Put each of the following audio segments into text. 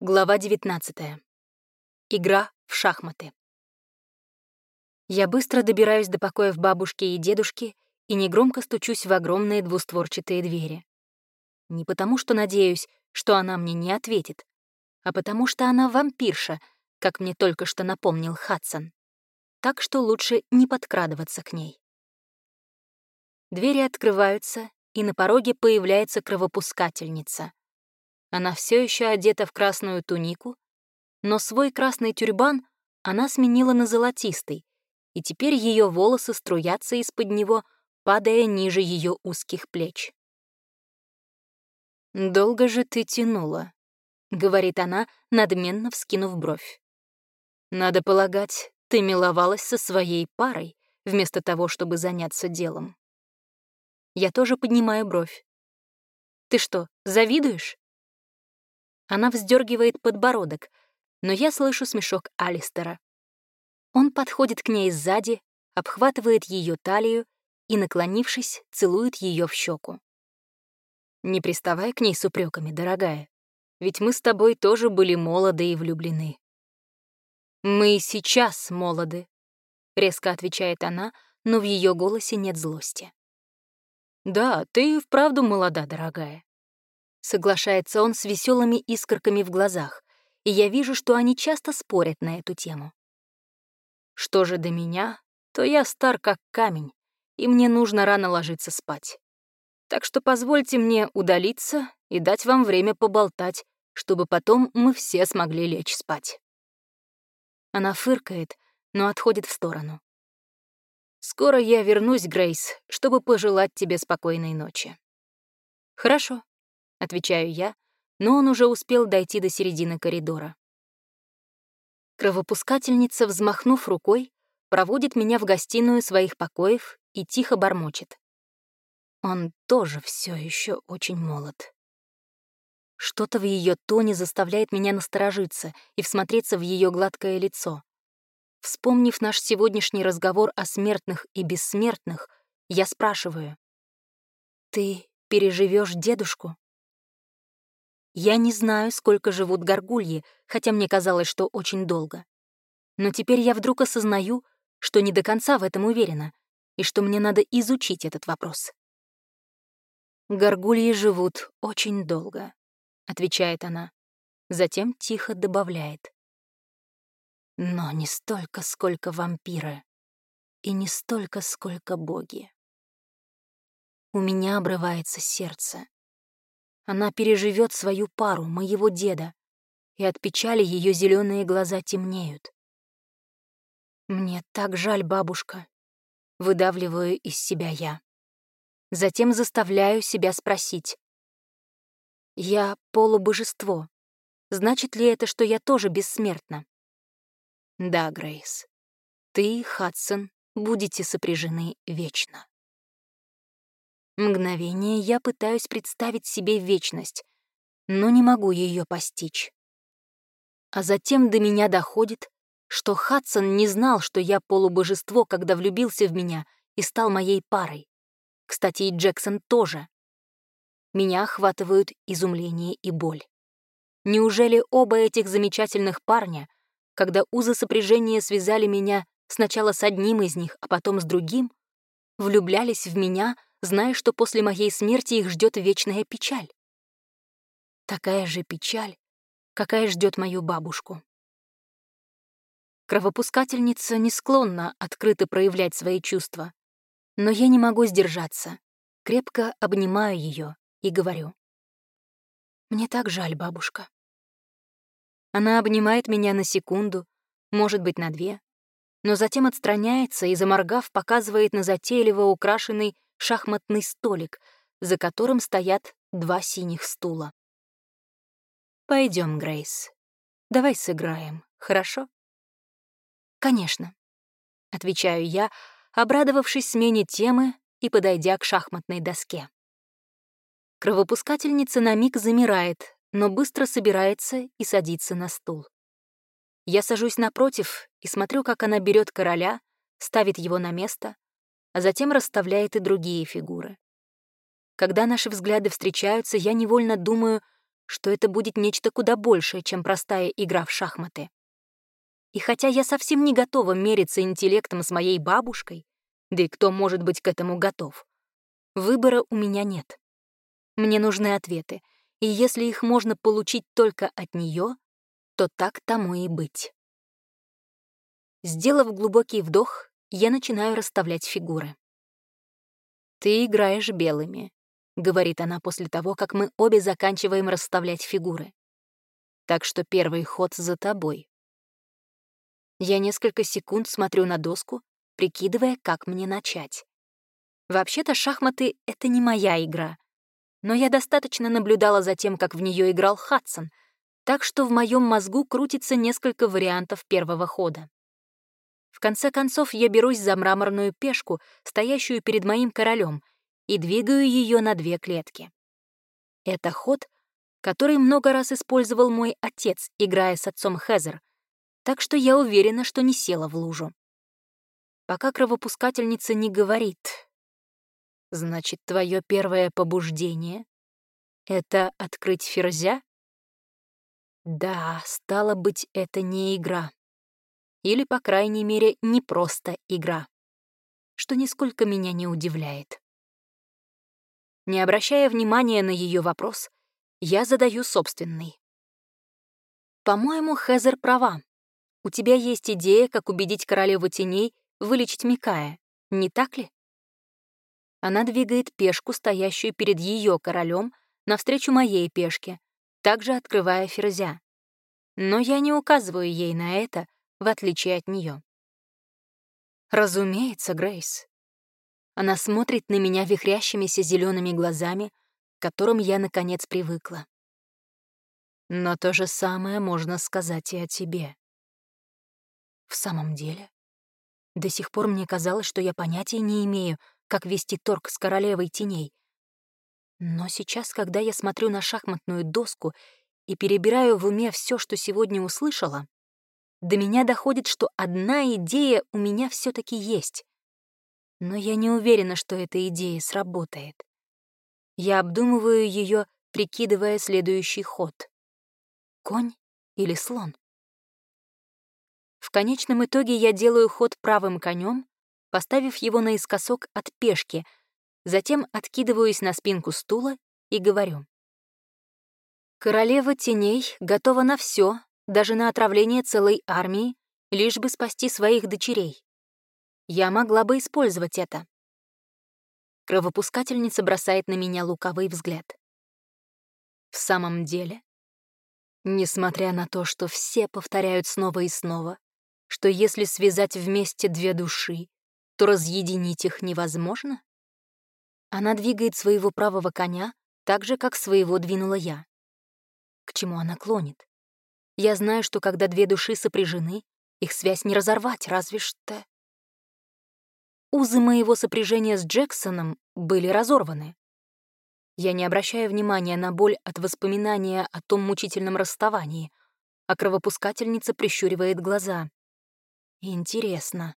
Глава 19. Игра в шахматы. Я быстро добираюсь до покоев бабушки и дедушки и негромко стучусь в огромные двустворчатые двери. Не потому, что надеюсь, что она мне не ответит, а потому что она вампирша, как мне только что напомнил Хадсон. Так что лучше не подкрадываться к ней. Двери открываются, и на пороге появляется кровопускательница — она все еще одета в красную тунику, но свой красный тюрбан она сменила на золотистый, и теперь ее волосы струятся из-под него, падая ниже ее узких плеч. «Долго же ты тянула», — говорит она, надменно вскинув бровь. «Надо полагать, ты миловалась со своей парой, вместо того, чтобы заняться делом». Я тоже поднимаю бровь. «Ты что, завидуешь?» Она вздергивает подбородок, но я слышу смешок Алистера. Он подходит к ней сзади, обхватывает ее талию и, наклонившись, целует ее в щеку. «Не приставай к ней с упреками, дорогая, ведь мы с тобой тоже были молоды и влюблены». «Мы сейчас молоды», — резко отвечает она, но в ее голосе нет злости. «Да, ты вправду молода, дорогая. Соглашается он с веселыми искорками в глазах, и я вижу, что они часто спорят на эту тему. Что же до меня, то я стар как камень, и мне нужно рано ложиться спать. Так что позвольте мне удалиться и дать вам время поболтать, чтобы потом мы все смогли лечь спать. Она фыркает, но отходит в сторону. «Скоро я вернусь, Грейс, чтобы пожелать тебе спокойной ночи». «Хорошо», — отвечаю я, но он уже успел дойти до середины коридора. Кровопускательница, взмахнув рукой, проводит меня в гостиную своих покоев и тихо бормочет. Он тоже все еще очень молод. Что-то в ее тоне заставляет меня насторожиться и всмотреться в ее гладкое лицо. Вспомнив наш сегодняшний разговор о смертных и бессмертных, я спрашиваю. «Ты переживешь дедушку?» Я не знаю, сколько живут горгульи, хотя мне казалось, что очень долго. Но теперь я вдруг осознаю, что не до конца в этом уверена, и что мне надо изучить этот вопрос. «Горгульи живут очень долго», — отвечает она. Затем тихо добавляет. «Но не столько, сколько вампиры, и не столько, сколько боги». У меня обрывается сердце. Она переживет свою пару, моего деда, и от печали ее зеленые глаза темнеют. Мне так жаль, бабушка. Выдавливаю из себя я. Затем заставляю себя спросить. Я полубожество. Значит ли это, что я тоже бессмертна? Да, Грейс. Ты, Хадсон, будете сопряжены вечно. Мгновение я пытаюсь представить себе вечность, но не могу ее постичь. А затем до меня доходит, что Хадсон не знал, что я полубожество, когда влюбился в меня и стал моей парой. Кстати, и Джексон тоже. Меня охватывают изумление и боль. Неужели оба этих замечательных парня, когда узы сопряжения связали меня сначала с одним из них, а потом с другим, влюблялись в меня зная, что после моей смерти их ждет вечная печаль. Такая же печаль, какая ждет мою бабушку. Кровопускательница не склонна открыто проявлять свои чувства, но я не могу сдержаться, крепко обнимаю ее и говорю. «Мне так жаль, бабушка». Она обнимает меня на секунду, может быть, на две, но затем отстраняется и, заморгав, показывает на затейливо украшенный шахматный столик, за которым стоят два синих стула. Пойдем, Грейс. Давай сыграем, хорошо? Конечно, отвечаю я, обрадовавшись смене темы и подойдя к шахматной доске. Кровопускательница на миг замирает, но быстро собирается и садится на стул. Я сажусь напротив и смотрю, как она берет короля, ставит его на место, а затем расставляет и другие фигуры. Когда наши взгляды встречаются, я невольно думаю, что это будет нечто куда большее, чем простая игра в шахматы. И хотя я совсем не готова мериться интеллектом с моей бабушкой, да и кто может быть к этому готов, выбора у меня нет. Мне нужны ответы, и если их можно получить только от нее, то так тому и быть. Сделав глубокий вдох, я начинаю расставлять фигуры. «Ты играешь белыми», — говорит она после того, как мы обе заканчиваем расставлять фигуры. «Так что первый ход за тобой». Я несколько секунд смотрю на доску, прикидывая, как мне начать. Вообще-то шахматы — это не моя игра, но я достаточно наблюдала за тем, как в нее играл Хадсон, так что в моем мозгу крутится несколько вариантов первого хода. В конце концов, я берусь за мраморную пешку, стоящую перед моим королем, и двигаю ее на две клетки. Это ход, который много раз использовал мой отец, играя с отцом Хезер, так что я уверена, что не села в лужу. Пока кровопускательница не говорит. Значит, твое первое побуждение — это открыть ферзя? Да, стало быть, это не игра. Или, по крайней мере, не просто игра. Что нисколько меня не удивляет. Не обращая внимания на ее вопрос, я задаю собственный. По-моему, Хезер права. У тебя есть идея, как убедить королеву теней вылечить Микая, не так ли? Она двигает пешку, стоящую перед ее королем, навстречу моей пешке, также открывая ферзя. Но я не указываю ей на это, в отличие от нее. Разумеется, Грейс. Она смотрит на меня вихрящимися зелеными глазами, к которым я, наконец, привыкла. Но то же самое можно сказать и о тебе. В самом деле, до сих пор мне казалось, что я понятия не имею, как вести торг с королевой теней. Но сейчас, когда я смотрю на шахматную доску и перебираю в уме все, что сегодня услышала, до меня доходит, что одна идея у меня все таки есть. Но я не уверена, что эта идея сработает. Я обдумываю ее, прикидывая следующий ход. Конь или слон? В конечном итоге я делаю ход правым конем, поставив его наискосок от пешки, затем откидываюсь на спинку стула и говорю. Королева теней готова на все, даже на отравление целой армии, лишь бы спасти своих дочерей. Я могла бы использовать это. Кровопускательница бросает на меня луковый взгляд. В самом деле, несмотря на то, что все повторяют снова и снова, что если связать вместе две души, то разъединить их невозможно? Она двигает своего правого коня так же, как своего двинула я. К чему она клонит? Я знаю, что когда две души сопряжены, их связь не разорвать, разве что... Узы моего сопряжения с Джексоном были разорваны. Я не обращаю внимания на боль от воспоминания о том мучительном расставании, а кровопускательница прищуривает глаза. Интересно.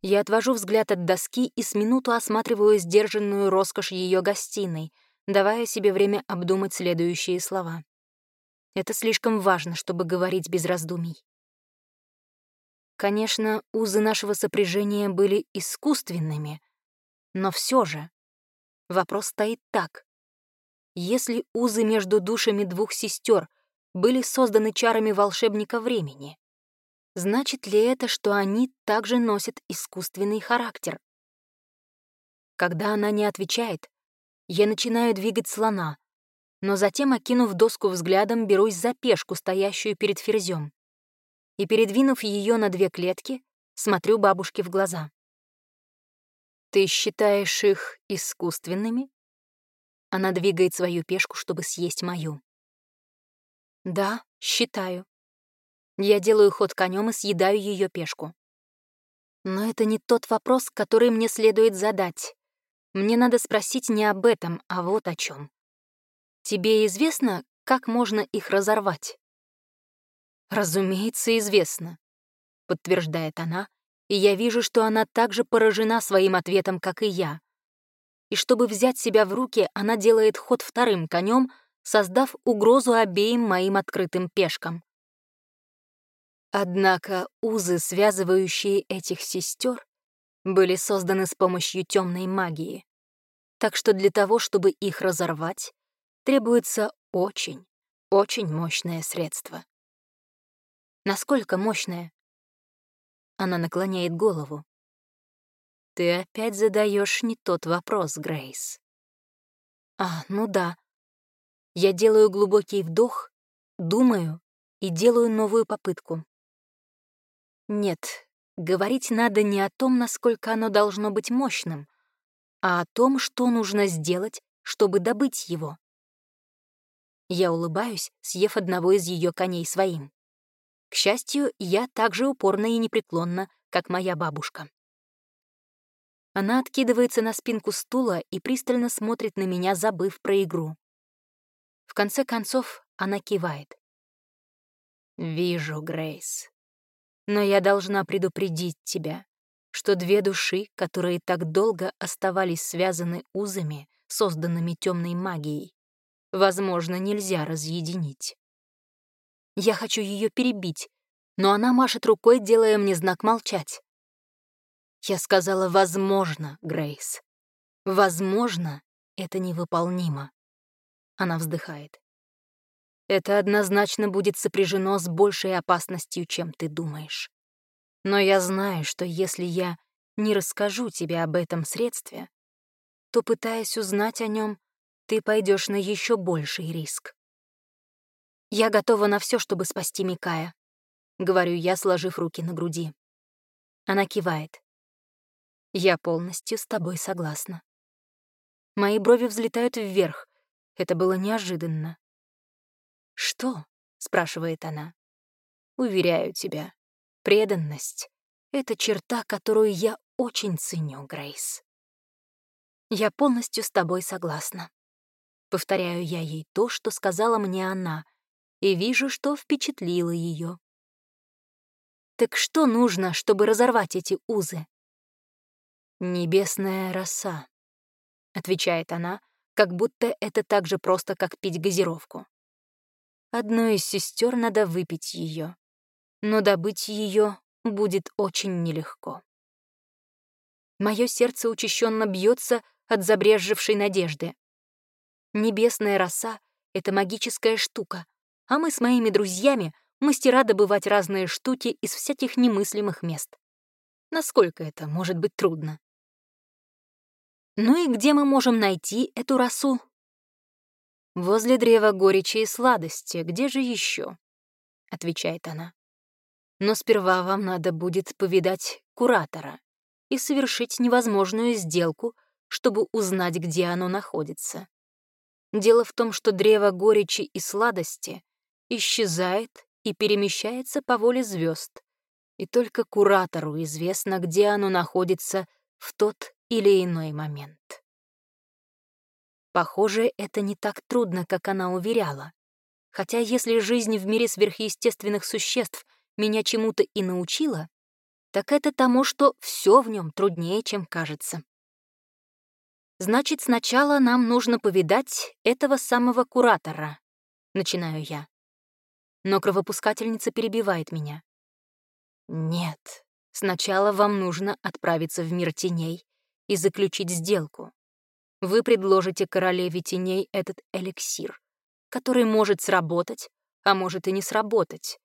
Я отвожу взгляд от доски и с минуту осматриваю сдержанную роскошь ее гостиной, давая себе время обдумать следующие слова. Это слишком важно, чтобы говорить без раздумий. Конечно, узы нашего сопряжения были искусственными, но все же вопрос стоит так. Если узы между душами двух сестер были созданы чарами волшебника времени, Значит ли это, что они также носят искусственный характер? Когда она не отвечает, я начинаю двигать слона, но затем, окинув доску взглядом, берусь за пешку, стоящую перед ферзем, и, передвинув ее на две клетки, смотрю бабушке в глаза. «Ты считаешь их искусственными?» Она двигает свою пешку, чтобы съесть мою. «Да, считаю», я делаю ход конем и съедаю ее пешку. Но это не тот вопрос, который мне следует задать. Мне надо спросить не об этом, а вот о чем. Тебе известно, как можно их разорвать? Разумеется, известно, подтверждает она, и я вижу, что она также поражена своим ответом, как и я. И чтобы взять себя в руки, она делает ход вторым конем, создав угрозу обеим моим открытым пешкам. Однако узы, связывающие этих сестер, были созданы с помощью темной магии. Так что для того, чтобы их разорвать, требуется очень, очень мощное средство. Насколько мощное? Она наклоняет голову. Ты опять задаешь не тот вопрос, Грейс. А, ну да. Я делаю глубокий вдох, думаю и делаю новую попытку. Нет, говорить надо не о том, насколько оно должно быть мощным, а о том, что нужно сделать, чтобы добыть его. Я улыбаюсь, съев одного из ее коней своим. К счастью, я так же упорна и непреклонна, как моя бабушка. Она откидывается на спинку стула и пристально смотрит на меня, забыв про игру. В конце концов, она кивает. «Вижу, Грейс. Но я должна предупредить тебя, что две души, которые так долго оставались связаны узами, созданными темной магией, возможно, нельзя разъединить. Я хочу ее перебить, но она машет рукой, делая мне знак молчать. Я сказала «возможно», Грейс. «Возможно» — это невыполнимо. Она вздыхает. Это однозначно будет сопряжено с большей опасностью, чем ты думаешь. Но я знаю, что если я не расскажу тебе об этом средстве, то, пытаясь узнать о нем, ты пойдешь на еще больший риск. Я готова на все, чтобы спасти Микая, говорю я, сложив руки на груди. Она кивает. Я полностью с тобой согласна. Мои брови взлетают вверх. Это было неожиданно. «Что?» — спрашивает она. «Уверяю тебя, преданность — это черта, которую я очень ценю, Грейс». «Я полностью с тобой согласна». Повторяю я ей то, что сказала мне она, и вижу, что впечатлило ее. Так что нужно, чтобы разорвать эти узы? «Небесная роса», — отвечает она, как будто это так же просто, как пить газировку. Одной из сестер надо выпить ее, но добыть ее будет очень нелегко. Мое сердце учащенно бьется от забрежевшей надежды. Небесная роса — это магическая штука, а мы с моими друзьями мастера добывать разные штуки из всяких немыслимых мест. Насколько это может быть трудно? Ну и где мы можем найти эту росу? «Возле древа горечи и сладости, где же еще? отвечает она. «Но сперва вам надо будет повидать куратора и совершить невозможную сделку, чтобы узнать, где оно находится. Дело в том, что древо горечи и сладости исчезает и перемещается по воле звезд, и только куратору известно, где оно находится в тот или иной момент. Похоже, это не так трудно, как она уверяла. Хотя если жизнь в мире сверхъестественных существ меня чему-то и научила, так это тому, что все в нем труднее, чем кажется. Значит, сначала нам нужно повидать этого самого куратора, начинаю я. Но кровопускательница перебивает меня. Нет, сначала вам нужно отправиться в мир теней и заключить сделку вы предложите королеве теней этот эликсир, который может сработать, а может и не сработать.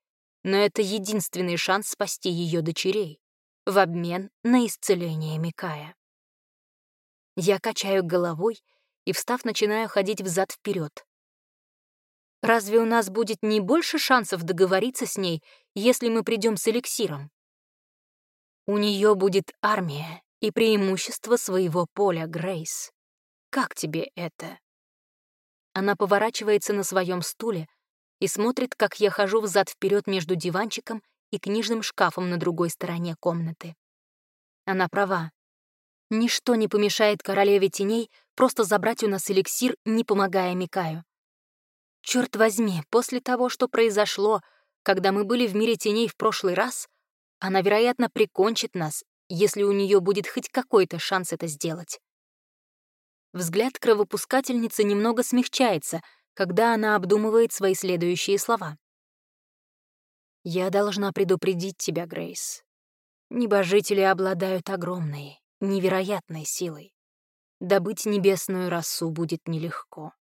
Но это единственный шанс спасти ее дочерей в обмен на исцеление Микая. Я качаю головой и, встав, начинаю ходить взад вперед. Разве у нас будет не больше шансов договориться с ней, если мы придем с эликсиром? У нее будет армия и преимущество своего поля, Грейс. Как тебе это?» Она поворачивается на своем стуле и смотрит, как я хожу взад вперед между диванчиком и книжным шкафом на другой стороне комнаты. Она права. Ничто не помешает королеве теней просто забрать у нас эликсир, не помогая Микаю. Черт возьми, после того, что произошло, когда мы были в мире теней в прошлый раз, она, вероятно, прикончит нас, если у нее будет хоть какой-то шанс это сделать. Взгляд кровопускательницы немного смягчается, когда она обдумывает свои следующие слова. «Я должна предупредить тебя, Грейс. Небожители обладают огромной, невероятной силой. Добыть небесную расу будет нелегко.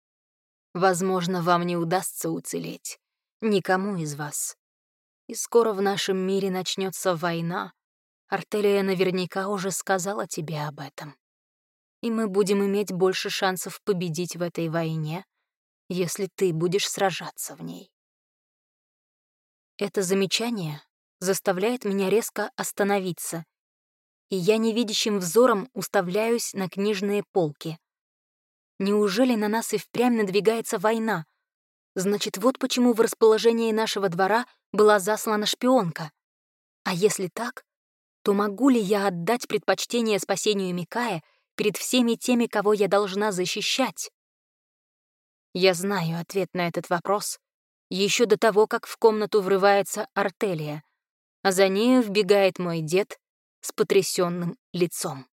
Возможно, вам не удастся уцелеть. Никому из вас. И скоро в нашем мире начнется война. Артелия наверняка уже сказала тебе об этом. И мы будем иметь больше шансов победить в этой войне, если ты будешь сражаться в ней. Это замечание заставляет меня резко остановиться, и я невидящим взором уставляюсь на книжные полки. Неужели на нас и впрямь надвигается война? Значит, вот почему в расположении нашего двора была заслана шпионка. А если так, то могу ли я отдать предпочтение спасению Микая перед всеми теми, кого я должна защищать? Я знаю ответ на этот вопрос еще до того, как в комнату врывается Артелия, а за нею вбегает мой дед с потрясенным лицом.